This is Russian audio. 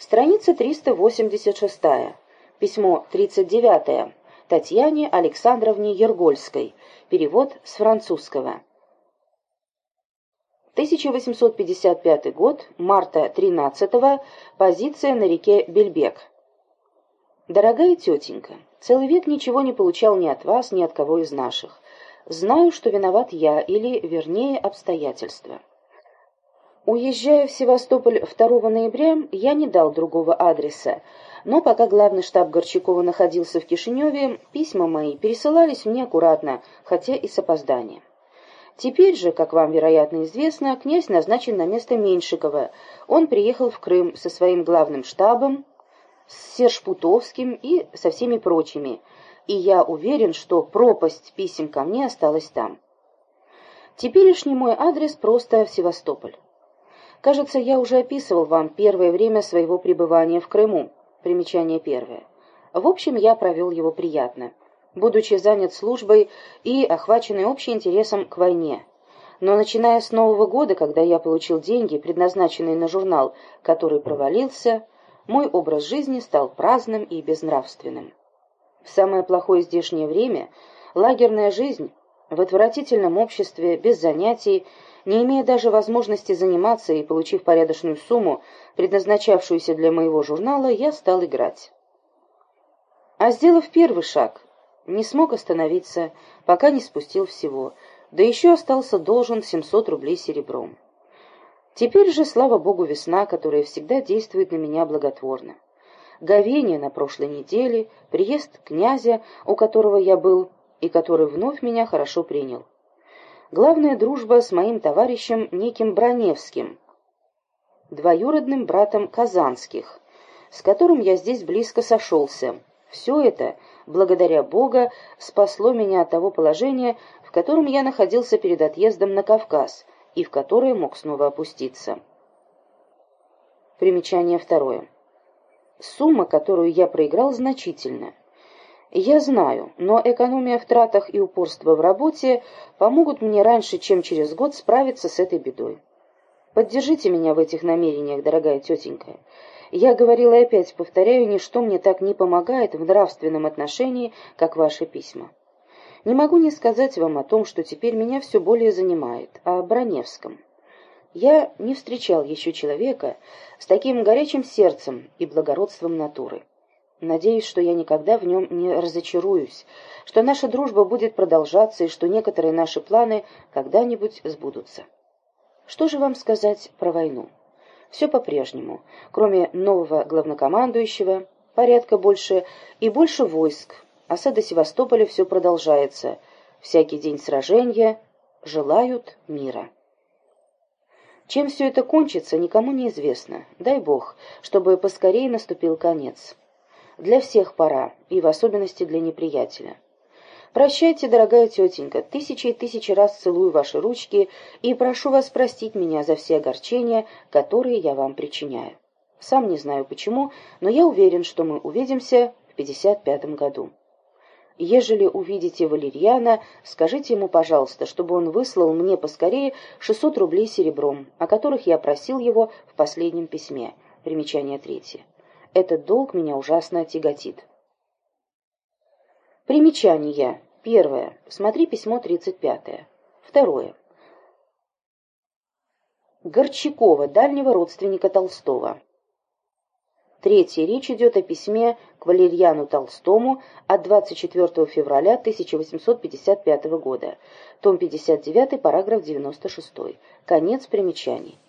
Страница 386. Письмо 39. Татьяне Александровне Ергольской. Перевод с французского. 1855 год, марта 13 -го, позиция на реке Бельбек. Дорогая тетенька, целый век ничего не получал ни от вас, ни от кого из наших. Знаю, что виноват я, или, вернее, обстоятельства. Уезжая в Севастополь 2 ноября, я не дал другого адреса, но пока главный штаб Горчакова находился в Кишиневе, письма мои пересылались мне аккуратно, хотя и с опозданием. Теперь же, как вам, вероятно, известно, князь назначен на место Меньшикова. Он приехал в Крым со своим главным штабом, с Серж и со всеми прочими, и я уверен, что пропасть писем ко мне осталась там. Теперешний мой адрес просто в Севастополь. Кажется, я уже описывал вам первое время своего пребывания в Крыму. Примечание первое. В общем, я провел его приятно, будучи занят службой и охваченный общим интересом к войне. Но начиная с Нового года, когда я получил деньги, предназначенные на журнал, который провалился, мой образ жизни стал праздным и безнравственным. В самое плохое здешнее время лагерная жизнь в отвратительном обществе, без занятий, не имея даже возможности заниматься и получив порядочную сумму, предназначавшуюся для моего журнала, я стал играть. А сделав первый шаг, не смог остановиться, пока не спустил всего, да еще остался должен 700 рублей серебром. Теперь же, слава богу, весна, которая всегда действует на меня благотворно. Говение на прошлой неделе, приезд князя, у которого я был, и который вновь меня хорошо принял главная дружба с моим товарищем неким Броневским, двоюродным братом Казанских, с которым я здесь близко сошелся. Все это, благодаря Бога, спасло меня от того положения, в котором я находился перед отъездом на Кавказ и в которое мог снова опуститься. Примечание второе. Сумма, которую я проиграл, значительна. Я знаю, но экономия в тратах и упорство в работе помогут мне раньше, чем через год справиться с этой бедой. Поддержите меня в этих намерениях, дорогая тетенька. Я говорила и опять повторяю, ничто мне так не помогает в нравственном отношении, как ваши письма. Не могу не сказать вам о том, что теперь меня все более занимает, о Броневском. Я не встречал еще человека с таким горячим сердцем и благородством натуры. Надеюсь, что я никогда в нем не разочаруюсь, что наша дружба будет продолжаться и что некоторые наши планы когда-нибудь сбудутся. Что же вам сказать про войну? Все по-прежнему, кроме нового главнокомандующего, порядка больше и больше войск. Осада Севастополя все продолжается. Всякий день сражения желают мира. Чем все это кончится, никому не известно. Дай Бог, чтобы поскорее наступил конец. Для всех пора, и в особенности для неприятеля. Прощайте, дорогая тетенька, тысячи и тысячи раз целую ваши ручки и прошу вас простить меня за все огорчения, которые я вам причиняю. Сам не знаю почему, но я уверен, что мы увидимся в 55 году. Ежели увидите Валерьяна, скажите ему, пожалуйста, чтобы он выслал мне поскорее 600 рублей серебром, о которых я просил его в последнем письме. Примечание третье. Этот долг меня ужасно тяготит. Примечание. Первое. Смотри письмо 35. Второе. Горчакова, дальнего родственника Толстого. Третье. Речь идет о письме к Валерьяну Толстому от 24 февраля 1855 года. Том 59, параграф 96. Конец примечаний.